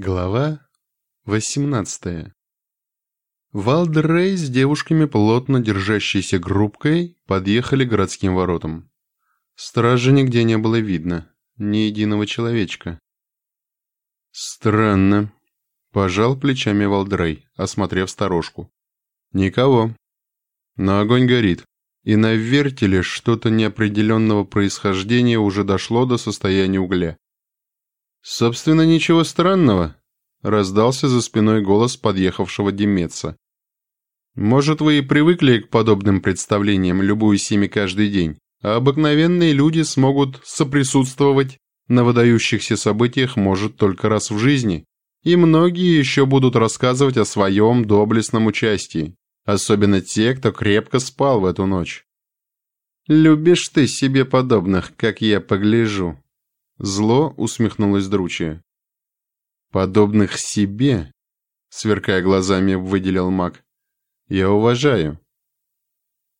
Глава 18 Валдеррей с девушками, плотно держащейся группкой, подъехали к городским воротам. Стражи нигде не было видно, ни единого человечка. «Странно», — пожал плечами Валдрей, осмотрев сторожку. «Никого. Но огонь горит, и на вертеле что-то неопределенного происхождения уже дошло до состояния угля. «Собственно, ничего странного», — раздался за спиной голос подъехавшего Демеца. «Может, вы и привыкли к подобным представлениям, любуясь ими каждый день, а обыкновенные люди смогут соприсутствовать на выдающихся событиях, может, только раз в жизни, и многие еще будут рассказывать о своем доблестном участии, особенно те, кто крепко спал в эту ночь. «Любишь ты себе подобных, как я погляжу», Зло усмехнулась Дручья. «Подобных себе», — сверкая глазами, выделил маг, — «я уважаю».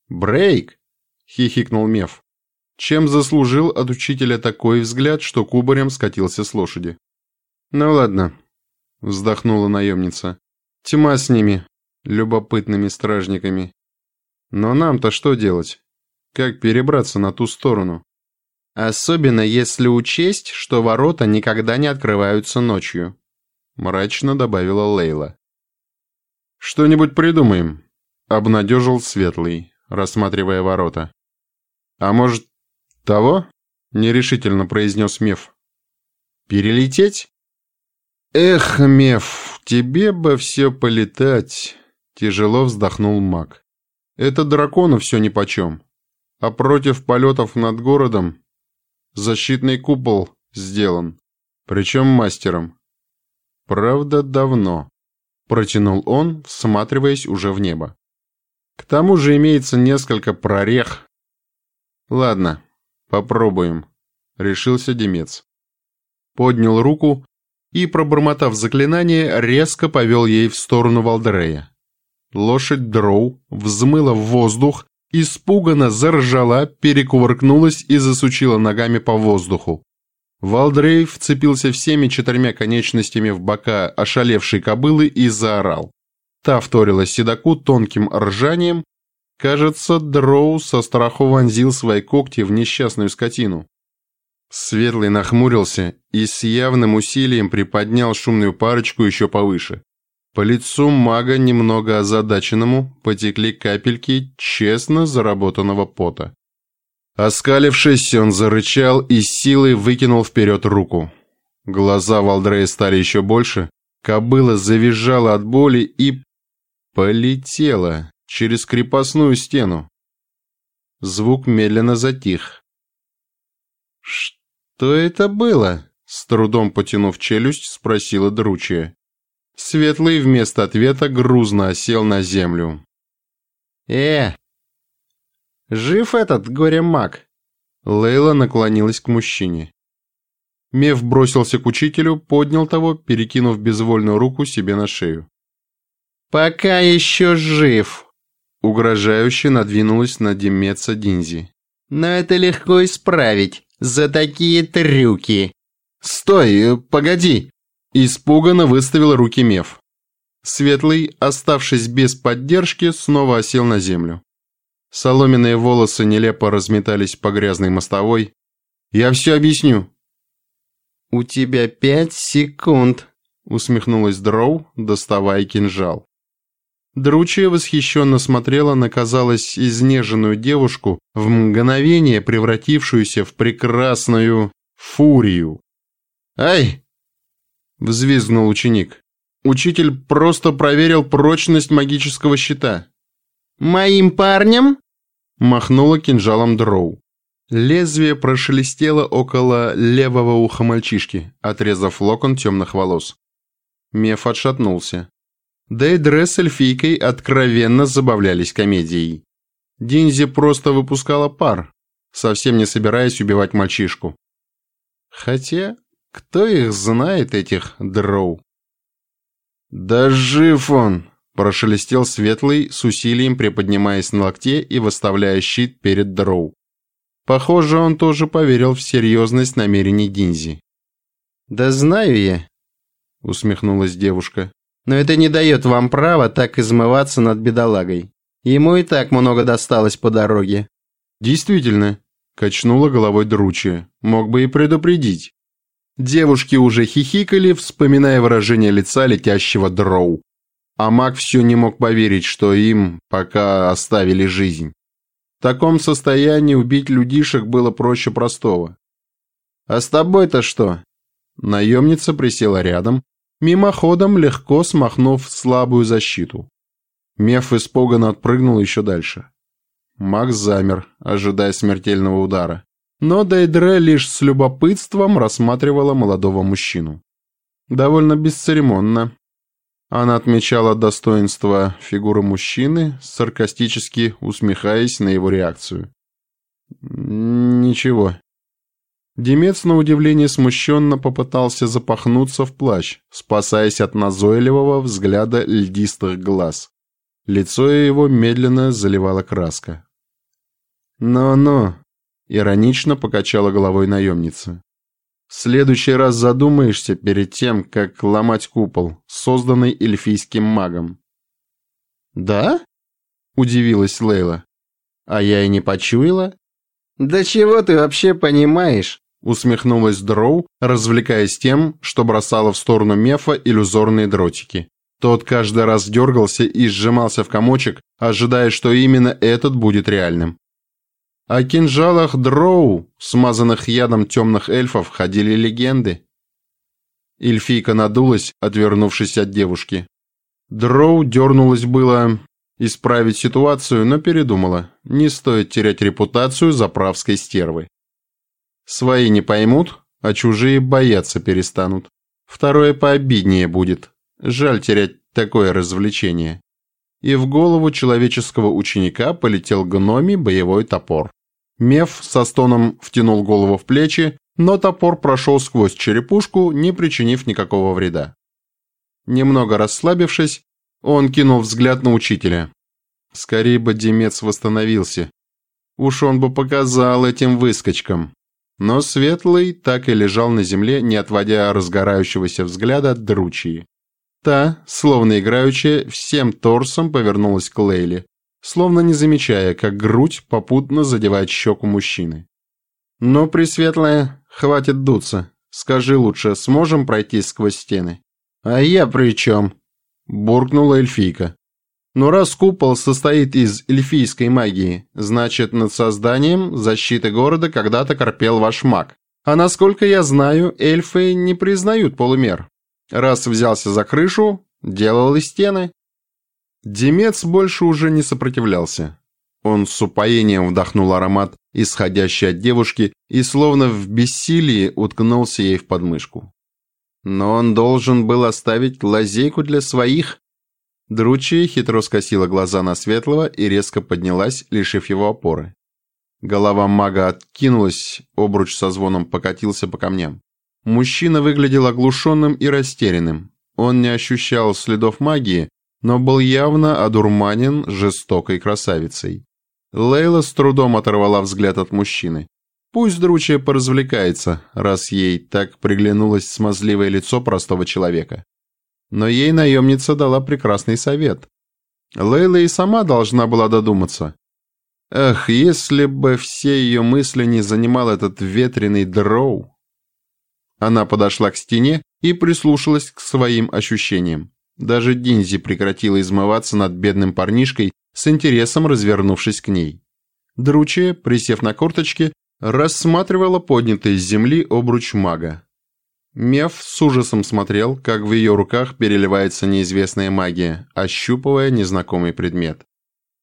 «Брейк!» — хихикнул Меф. Чем заслужил от учителя такой взгляд, что кубарем скатился с лошади. «Ну ладно», — вздохнула наемница. «Тьма с ними, любопытными стражниками. Но нам-то что делать? Как перебраться на ту сторону?» Особенно если учесть, что ворота никогда не открываются ночью», — мрачно добавила Лейла. «Что-нибудь придумаем», — обнадежил Светлый, рассматривая ворота. «А может, того?» — нерешительно произнес Меф. «Перелететь?» «Эх, Меф, тебе бы все полетать», — тяжело вздохнул маг. «Это дракону все нипочем, а против полетов над городом Защитный купол сделан, причем мастером. Правда, давно. Протянул он, всматриваясь уже в небо. К тому же имеется несколько прорех. Ладно, попробуем, решился Демец. Поднял руку и, пробормотав заклинание, резко повел ей в сторону Валдерея. Лошадь Дроу взмыла в воздух испуганно заржала, перекувыркнулась и засучила ногами по воздуху. Валдрей вцепился всеми четырьмя конечностями в бока ошалевшей кобылы и заорал. Та вторила седаку тонким ржанием. Кажется, Дроу со страху вонзил свои когти в несчастную скотину. Светлый нахмурился и с явным усилием приподнял шумную парочку еще повыше. По лицу мага, немного озадаченному, потекли капельки честно заработанного пота. Оскалившись, он зарычал и силой выкинул вперед руку. Глаза Валдрея стали еще больше, кобыла завизжала от боли и полетела через крепостную стену. Звук медленно затих. «Что это было?» С трудом потянув челюсть, спросила Дручья. Светлый вместо ответа грузно осел на землю. «Э! Жив этот горе-маг?» Лейла наклонилась к мужчине. Мев бросился к учителю, поднял того, перекинув безвольную руку себе на шею. «Пока еще жив!» Угрожающе надвинулась на Демеца Динзи. «Но это легко исправить за такие трюки!» «Стой, погоди!» Испуганно выставил руки Мев. Светлый, оставшись без поддержки, снова осел на землю. Соломенные волосы нелепо разметались по грязной мостовой. «Я все объясню». «У тебя пять секунд», — усмехнулась Дроу, доставая кинжал. Дручья восхищенно смотрела на, казалось, изнеженную девушку, в мгновение превратившуюся в прекрасную фурию. «Ай!» Взвизгнул ученик. Учитель просто проверил прочность магического щита. «Моим парнем?» Махнула кинжалом Дроу. Лезвие прошелестело около левого уха мальчишки, отрезав локон темных волос. Меф отшатнулся. Дейдре с эльфийкой откровенно забавлялись комедией. Динзи просто выпускала пар, совсем не собираясь убивать мальчишку. Хотя кто их знает, этих дроу? «Да жив он!» – прошелестел Светлый, с усилием приподнимаясь на локте и выставляя щит перед дроу. Похоже, он тоже поверил в серьезность намерений Динзи. «Да знаю я». усмехнулась девушка. «Но это не дает вам права так измываться над бедолагой. Ему и так много досталось по дороге». «Действительно», – качнула головой Дручи. «Мог бы и предупредить». Девушки уже хихикали, вспоминая выражение лица летящего дроу. А маг все не мог поверить, что им пока оставили жизнь. В таком состоянии убить людишек было проще простого. «А с тобой-то что?» Наемница присела рядом, мимоходом легко смахнув слабую защиту. Меф испуганно отпрыгнул еще дальше. Макс замер, ожидая смертельного удара. Но Дейдре лишь с любопытством рассматривала молодого мужчину. Довольно бесцеремонно. Она отмечала достоинство фигуры мужчины, саркастически усмехаясь на его реакцию. «Ничего». Демец, на удивление смущенно попытался запахнуться в плащ, спасаясь от назойливого взгляда льдистых глаз. Лицо его медленно заливала краска. «Ну-ну», — иронично покачала головой наемница. «В следующий раз задумаешься перед тем, как ломать купол, созданный эльфийским магом». «Да?» — удивилась Лейла. «А я и не почуяла». «Да чего ты вообще понимаешь?» — усмехнулась Дроу, развлекаясь тем, что бросала в сторону Мефа иллюзорные дротики. Тот каждый раз дергался и сжимался в комочек, ожидая, что именно этот будет реальным. О кинжалах дроу, смазанных ядом темных эльфов, ходили легенды. Эльфийка надулась, отвернувшись от девушки. Дроу дернулась было исправить ситуацию, но передумала. Не стоит терять репутацию заправской стервы. Свои не поймут, а чужие бояться перестанут. Второе пообиднее будет. Жаль терять такое развлечение. И в голову человеческого ученика полетел гноми боевой топор. Меф со стоном втянул голову в плечи, но топор прошел сквозь черепушку, не причинив никакого вреда. Немного расслабившись, он кинул взгляд на учителя. Скорее бы Демец восстановился. Уж он бы показал этим выскочкам. Но Светлый так и лежал на земле, не отводя разгорающегося взгляда от Дручии. Та, словно играючая, всем торсом повернулась к Лейле, словно не замечая, как грудь попутно задевает щеку мужчины. «Ну, Пресветлая, хватит дуться. Скажи лучше, сможем пройти сквозь стены?» «А я при чем?» – буркнула эльфийка. «Но раз купол состоит из эльфийской магии, значит, над созданием защиты города когда-то корпел ваш маг. А насколько я знаю, эльфы не признают полумер. Раз взялся за крышу, делал и стены. Демец больше уже не сопротивлялся. Он с упоением вдохнул аромат, исходящий от девушки, и словно в бессилии уткнулся ей в подмышку. Но он должен был оставить лазейку для своих. Дручья хитро скосила глаза на Светлого и резко поднялась, лишив его опоры. Голова мага откинулась, обруч со звоном покатился по камням. Мужчина выглядел оглушенным и растерянным. Он не ощущал следов магии, но был явно одурманен жестокой красавицей. Лейла с трудом оторвала взгляд от мужчины. Пусть Дручья поразвлекается, раз ей так приглянулось смазливое лицо простого человека. Но ей наемница дала прекрасный совет. Лейла и сама должна была додуматься. Эх, если бы все ее мысли не занимал этот ветреный дроу. Она подошла к стене и прислушалась к своим ощущениям. Даже Динзи прекратила измываться над бедным парнишкой, с интересом развернувшись к ней. Дручья, присев на корточки, рассматривала поднятый с земли обруч мага. Меф с ужасом смотрел, как в ее руках переливается неизвестная магия, ощупывая незнакомый предмет.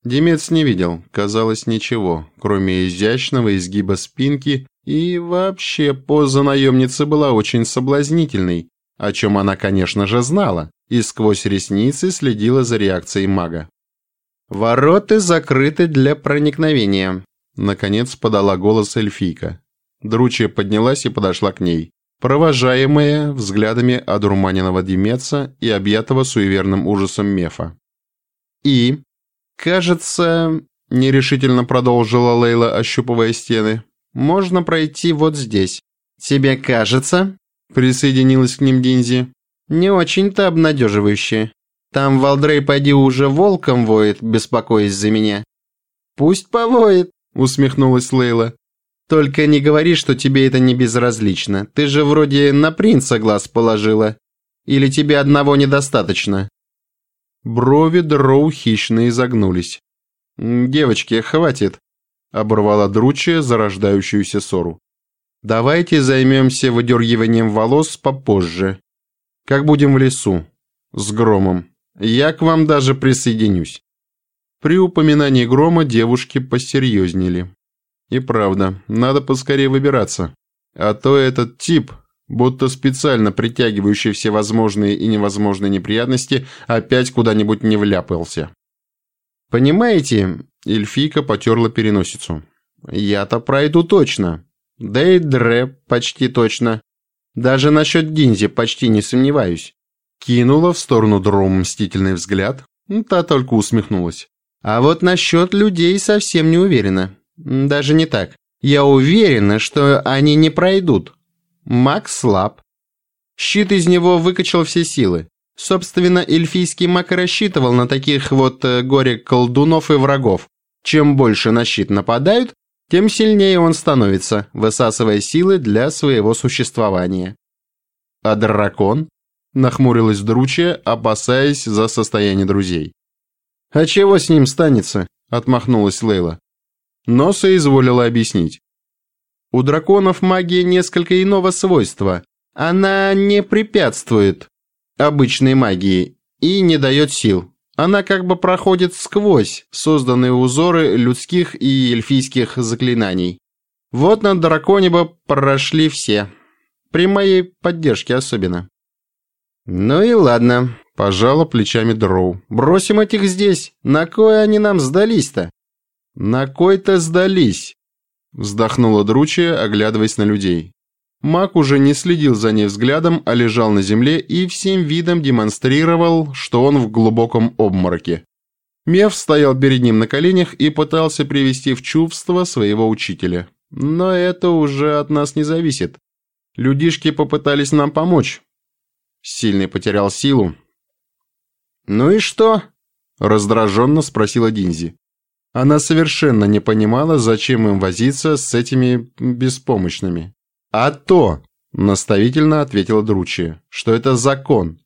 Демец не видел, казалось, ничего, кроме изящного изгиба спинки, и вообще поза наемницы была очень соблазнительной, о чем она, конечно же, знала, и сквозь ресницы следила за реакцией мага. «Вороты закрыты для проникновения», — наконец подала голос эльфийка. Дручья поднялась и подошла к ней, провожаемая взглядами одурманенного Демеца и объятого суеверным ужасом Мефа. «И, кажется...» — нерешительно продолжила Лейла, ощупывая стены. «Можно пройти вот здесь. Тебе кажется?» — присоединилась к ним Динзи. Не очень-то обнадеживающе. Там Валдрей пойди уже волком воет, беспокоясь за меня. Пусть повоет, усмехнулась Лейла. Только не говори, что тебе это не безразлично. Ты же вроде на принца глаз положила. Или тебе одного недостаточно? Брови Дроу хищно изогнулись. «Девочки, хватит!» – оборвала Дручья зарождающуюся ссору. «Давайте займемся выдергиванием волос попозже. Как будем в лесу. С громом. Я к вам даже присоединюсь». При упоминании грома девушки посерьезнели. И правда, надо поскорее выбираться. А то этот тип, будто специально притягивающий все возможные и невозможные неприятности, опять куда-нибудь не вляпался. «Понимаете?» – эльфийка потерла переносицу. «Я-то пройду точно. Да и Дре почти точно. Даже насчет Динзи почти не сомневаюсь». Кинула в сторону Дром мстительный взгляд, та только усмехнулась. «А вот насчет людей совсем не уверена. Даже не так. Я уверена, что они не пройдут. Макс слаб. Щит из него выкачал все силы. Собственно, эльфийский маг рассчитывал на таких вот э, горе-колдунов и врагов. Чем больше на щит нападают, тем сильнее он становится, высасывая силы для своего существования. А дракон? Нахмурилась Дручья, опасаясь за состояние друзей. «А чего с ним станется?» – отмахнулась Лейла. Но соизволила объяснить. У драконов магия несколько иного свойства. Она не препятствует обычной магии и не дает сил. Она как бы проходит сквозь созданные узоры людских и эльфийских заклинаний. Вот на драконе бы прошли все. При моей поддержке особенно. Ну и ладно, пожала плечами Дроу. Бросим этих здесь. На кой они нам сдались-то? На кой-то сдались. Вздохнула Дручья, оглядываясь на людей. Маг уже не следил за ней взглядом, а лежал на земле и всем видом демонстрировал, что он в глубоком обмороке. Мев стоял перед ним на коленях и пытался привести в чувство своего учителя. Но это уже от нас не зависит. Людишки попытались нам помочь. Сильный потерял силу. «Ну и что?» – раздраженно спросила Динзи. Она совершенно не понимала, зачем им возиться с этими беспомощными. «А то», – наставительно ответила Дручья, – «что это закон.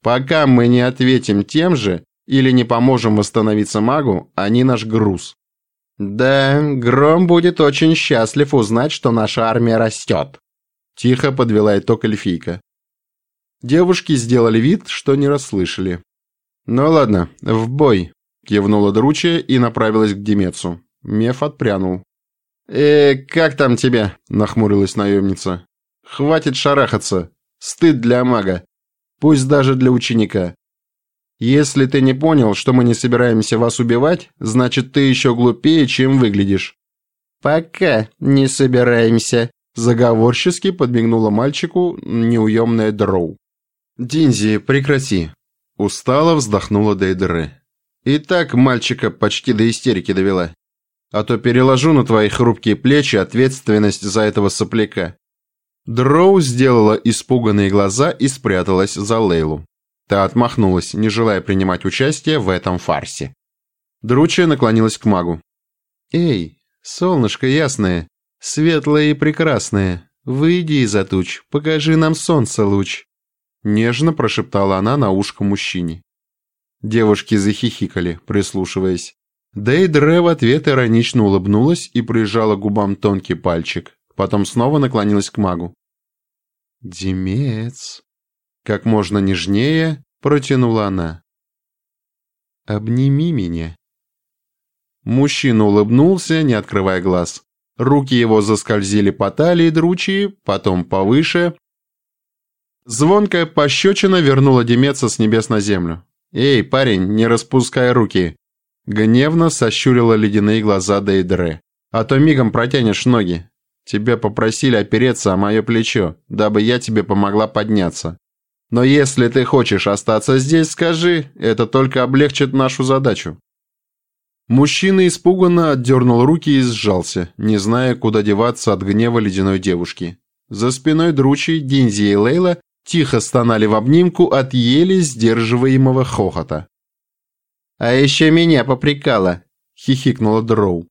Пока мы не ответим тем же или не поможем восстановиться магу, они наш груз». «Да, Гром будет очень счастлив узнать, что наша армия растет», – тихо подвела итог эльфийка. Девушки сделали вид, что не расслышали. «Ну ладно, в бой», Кивнула Дручья и направилась к Демецу. Меф отпрянул. «Э, как там тебя?» – нахмурилась наемница. «Хватит шарахаться. Стыд для мага. Пусть даже для ученика. Если ты не понял, что мы не собираемся вас убивать, значит, ты еще глупее, чем выглядишь». «Пока не собираемся», – заговорчески подмигнула мальчику неуемная Дроу. «Динзи, прекрати», – устало вздохнула Дейдере. И так мальчика почти до истерики довела. А то переложу на твои хрупкие плечи ответственность за этого сопляка. Дроу сделала испуганные глаза и спряталась за Лейлу. Та отмахнулась, не желая принимать участие в этом фарсе. Дручья наклонилась к магу. «Эй, солнышко ясное, светлое и прекрасное, выйди из-за туч, покажи нам солнце луч», нежно прошептала она на ушко мужчине. Девушки захихикали, прислушиваясь. Дейдре в ответ иронично улыбнулась и прижала губам тонкий пальчик. Потом снова наклонилась к магу. «Демец!» Как можно нежнее протянула она. «Обними меня». Мужчина улыбнулся, не открывая глаз. Руки его заскользили по талии дручьи, потом повыше. Звонкая пощечина вернула Демеца с небес на землю. «Эй, парень, не распускай руки!» Гневно сощурила ледяные глаза Дейдре. «А то мигом протянешь ноги. Тебя попросили опереться о мое плечо, дабы я тебе помогла подняться. Но если ты хочешь остаться здесь, скажи, это только облегчит нашу задачу». Мужчина испуганно отдернул руки и сжался, не зная, куда деваться от гнева ледяной девушки. За спиной Дручи, Динзи и Лейла тихо стонали в обнимку от еле сдерживаемого хохота. «А еще меня попрекала!» – хихикнула Дроу.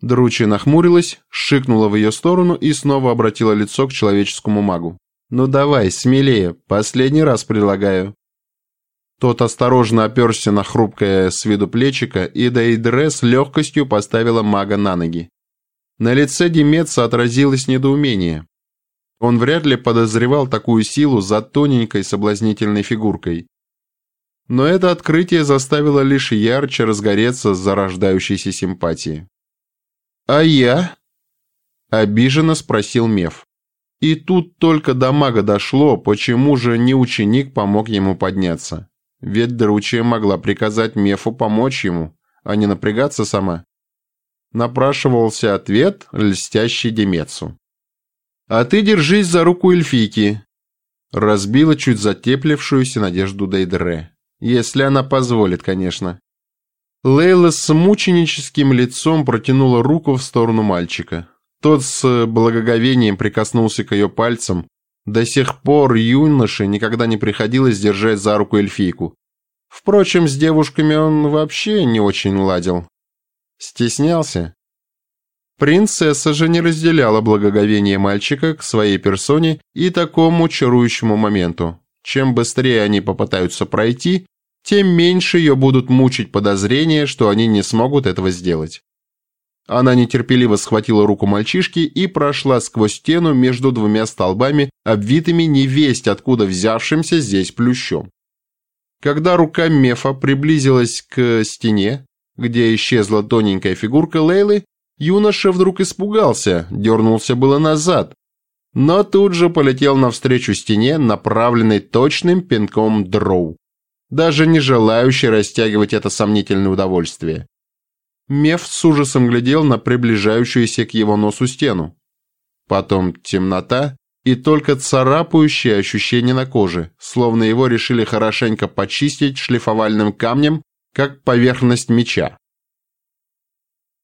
Дручи нахмурилась, шикнула в ее сторону и снова обратила лицо к человеческому магу. «Ну давай, смелее, последний раз предлагаю». Тот осторожно оперся на хрупкое с виду плечико, и Дейдре с легкостью поставила мага на ноги. На лице Деметца отразилось недоумение. Он вряд ли подозревал такую силу за тоненькой соблазнительной фигуркой. Но это открытие заставило лишь ярче разгореться зарождающейся симпатии. «А я?» – обиженно спросил Меф. И тут только до мага дошло, почему же не ученик помог ему подняться. Ведь Дручья могла приказать Мефу помочь ему, а не напрягаться сама. Напрашивался ответ, льстящий Демецу. «А ты держись за руку эльфийки», – разбила чуть затеплившуюся надежду Дейдре. «Если она позволит, конечно». Лейла с мученическим лицом протянула руку в сторону мальчика. Тот с благоговением прикоснулся к ее пальцам. До сих пор юноше никогда не приходилось держать за руку эльфийку. Впрочем, с девушками он вообще не очень ладил. Стеснялся. Принцесса же не разделяла благоговение мальчика к своей персоне и такому чарующему моменту. Чем быстрее они попытаются пройти, тем меньше ее будут мучить подозрения, что они не смогут этого сделать. Она нетерпеливо схватила руку мальчишки и прошла сквозь стену между двумя столбами, обвитыми невесть откуда взявшимся здесь плющом. Когда рука Мефа приблизилась к стене, где исчезла тоненькая фигурка Лейлы, юноша вдруг испугался, дернулся было назад, но тут же полетел навстречу стене, направленной точным пинком дроу, даже не желающий растягивать это сомнительное удовольствие. Меф с ужасом глядел на приближающуюся к его носу стену. Потом темнота и только царапающее ощущение на коже, словно его решили хорошенько почистить шлифовальным камнем как поверхность меча.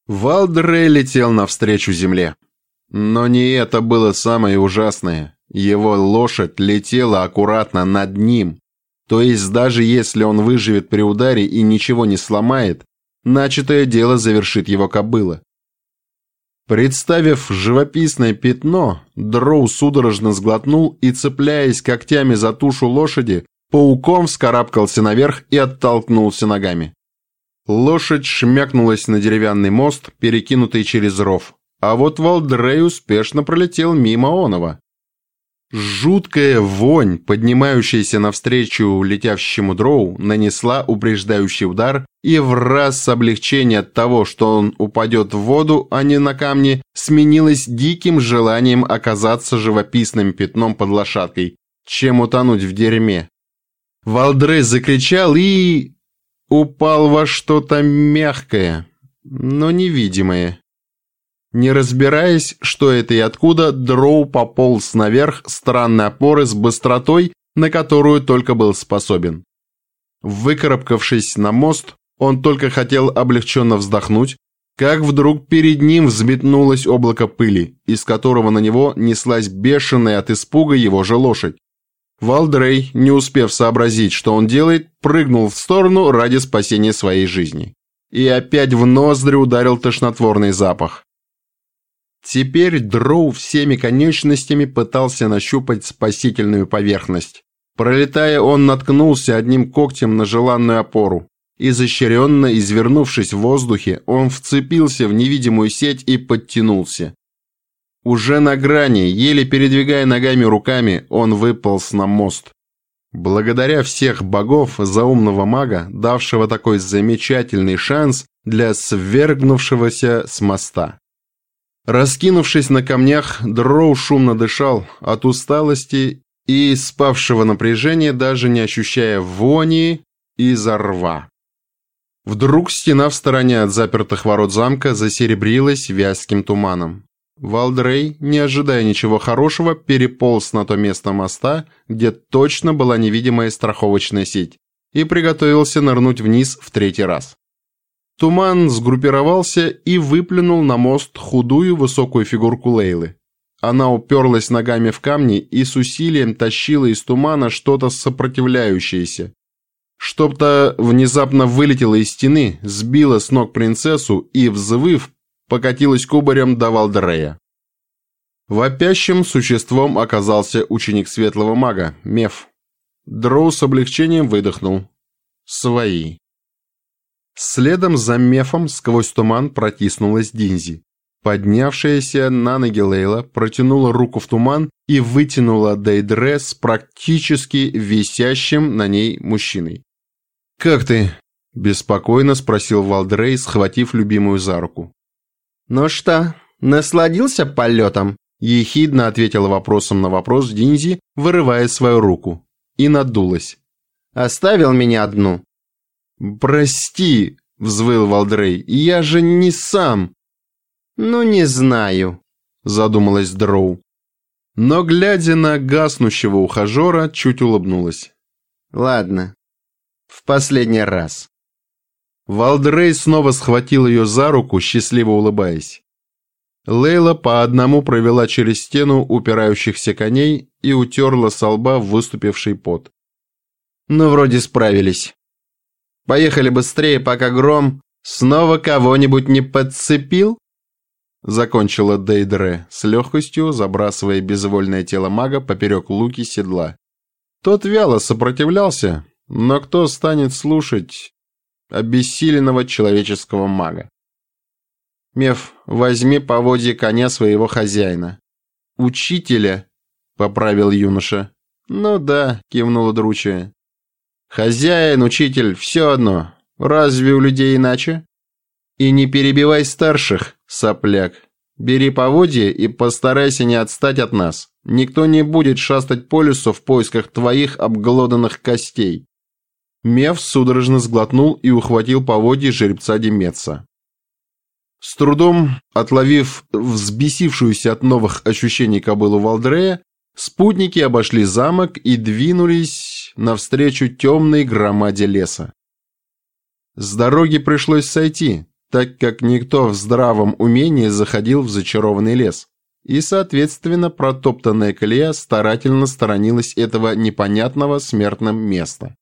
Валдре летел навстречу земле. Но не это было самое ужасное. Его лошадь летела аккуратно над ним. То есть даже если он выживет при ударе и ничего не сломает, начатое дело завершит его кобыла. Представив живописное пятно, Дроу судорожно сглотнул и, цепляясь когтями за тушу лошади, Пауком вскарабкался наверх и оттолкнулся ногами. Лошадь шмякнулась на деревянный мост, перекинутый через ров, а вот Валдрей успешно пролетел мимо Онова. Жуткая вонь, поднимающаяся навстречу летящему дроу, нанесла упреждающий удар, и в раз с облегчения от того, что он упадет в воду, а не на камни, сменилось диким желанием оказаться живописным пятном под лошадкой, чем утонуть в дерьме. Валдрей закричал и... упал во что-то мягкое, но невидимое. Не разбираясь, что это и откуда, Дроу пополз наверх странной опоры с быстротой, на которую только был способен. Выкарабкавшись на мост, он только хотел облегченно вздохнуть, как вдруг перед ним взметнулось облако пыли, из которого на него неслась бешеная от испуга его же лошадь. Валдрей, не успев сообразить, что он делает, прыгнул в сторону ради спасения своей жизни. И опять в ноздри ударил тошнотворный запах. Теперь Дроу всеми конечностями пытался нащупать спасительную поверхность. Пролетая, он наткнулся одним когтем на желанную опору. Изощренно извернувшись в воздухе, он вцепился в невидимую сеть и подтянулся. Уже на грани, еле передвигая ногами руками, он выполз на мост. Благодаря всех богов за умного мага, давшего такой замечательный шанс для свергнувшегося с моста. Раскинувшись на камнях, Дроу шумно дышал от усталости и спавшего напряжения, даже не ощущая вони из-за рва. Вдруг стена в стороне от запертых ворот замка засеребрилась вязким туманом. Валдрей, не ожидая ничего хорошего, переполз на то место моста, где точно была невидимая страховочная сеть, и приготовился нырнуть вниз в третий раз. Туман сгруппировался и выплюнул на мост худую высокую фигурку Лейлы. она уперлась ногами в камни и с усилием тащила из тумана что-то сопротивляющееся. Что-то внезапно вылетело из стены, сбило с ног принцессу и, взвыв, покатилась кубарем до Валдрея. Вопящим существом оказался ученик светлого мага, Меф. Дроу с облегчением выдохнул. Свои. Следом за Мефом сквозь туман протиснулась Динзи. Поднявшаяся на ноги Лейла протянула руку в туман и вытянула Дейдре с практически висящим на ней мужчиной. «Как ты?» – беспокойно спросил Валдрей, схватив любимую за руку. «Ну что, насладился полетом?» – ехидно ответила вопросом на вопрос Динзи, вырывая свою руку. И надулась. «Оставил меня одну?» «Прости», – взвыл Валдрей, – «я же не сам». «Ну, не знаю», – задумалась Дроу. Но, глядя на гаснущего ухажера, чуть улыбнулась. «Ладно, в последний раз». Валдрей снова схватил ее за руку, счастливо улыбаясь. Лейла по одному провела через стену упирающихся коней и утерла со лба выступивший пот. «Ну, вроде справились. Поехали быстрее, пока гром снова кого-нибудь не подцепил?» Закончила Дейдре с легкостью, забрасывая безвольное тело мага поперек луки седла. Тот вяло сопротивлялся, но кто станет слушать обессиленного человеческого мага? Меф, возьми поводье коня своего хозяина. Учителя, поправил юноша. Ну да, кивнула Дручья. Хозяин, учитель, все одно. Разве у людей иначе? И не перебивай старших, сопляк. Бери поводья и постарайся не отстать от нас. Никто не будет шастать по лесу в поисках твоих обглоданных костей. Мев судорожно сглотнул и ухватил поводья жеребца Демеца. С трудом отловив взбесившуюся от новых ощущений кобылу Валдрея, спутники обошли замок и двинулись навстречу темной громаде леса. С дороги пришлось сойти, так как никто в здравом умении заходил в зачарованный лес, и, соответственно, протоптанная колея старательно сторонилась этого непонятного смертным места.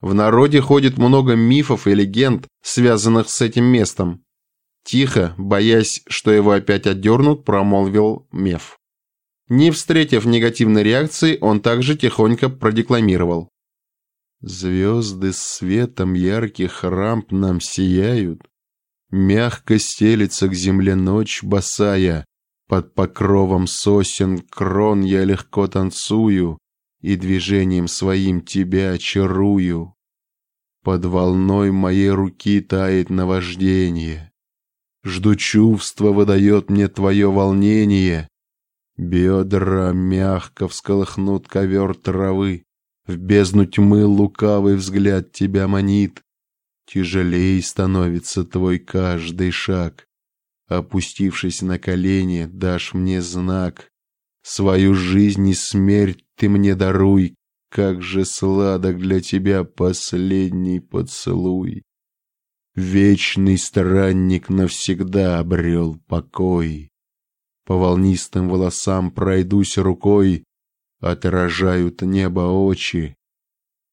В народе ходит много мифов и легенд, связанных с этим местом. Тихо, боясь, что его опять отдернут, промолвил Меф. Не встретив негативной реакции, он также тихонько продекламировал. «Звезды светом ярких рамп нам сияют, Мягко стелится к земле ночь босая, Под покровом сосен крон я легко танцую И движением своим тебя очарую. Под волной моей руки тает наваждение. Жду чувства, выдает мне твое волнение. Бедра мягко всколыхнут ковер травы, В бездну тьмы лукавый взгляд тебя манит. Тяжелей становится твой каждый шаг. Опустившись на колени, дашь мне знак. Свою жизнь и смерть ты мне даруй, Как же сладок для тебя последний поцелуй. Вечный странник навсегда обрел покой. По волнистым волосам пройдусь рукой, Отражают небо очи,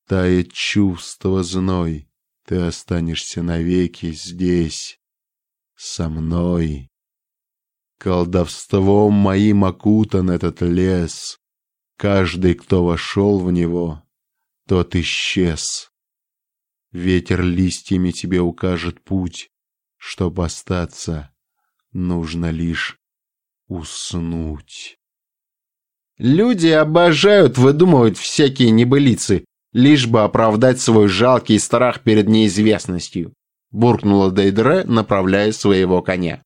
Тает чувство зной. Ты останешься навеки здесь, со мной. Колдовством моим окутан этот лес. Каждый, кто вошел в него, тот исчез. Ветер листьями тебе укажет путь. Чтоб остаться, нужно лишь уснуть. Люди обожают выдумывать всякие небылицы, лишь бы оправдать свой жалкий страх перед неизвестностью, буркнула Дейдре, направляя своего коня.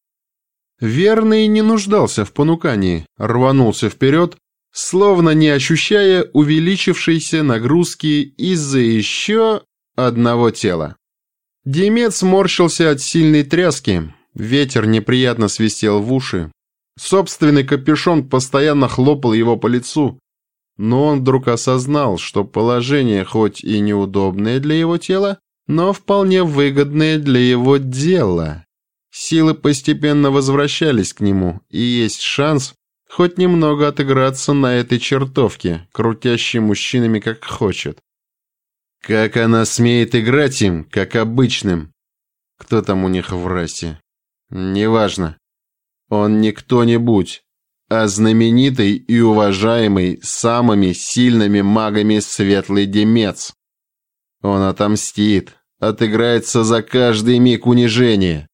Верный не нуждался в понукании, рванулся вперед, словно не ощущая увеличившейся нагрузки из-за еще одного тела. Демец морщился от сильной тряски, ветер неприятно свистел в уши. Собственный капюшон постоянно хлопал его по лицу, но он вдруг осознал, что положение хоть и неудобное для его тела, но вполне выгодное для его дела. Силы постепенно возвращались к нему, и есть шанс хоть немного отыграться на этой чертовке, крутящей мужчинами как хочет. Как она смеет играть им, как обычным? Кто там у них в расе? Неважно. Он не кто-нибудь, а знаменитый и уважаемый самыми сильными магами Светлый Демец. Он отомстит, отыграется за каждый миг унижения.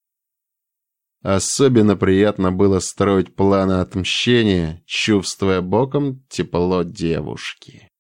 Особенно приятно было строить планы отмщения, чувствуя боком тепло девушки.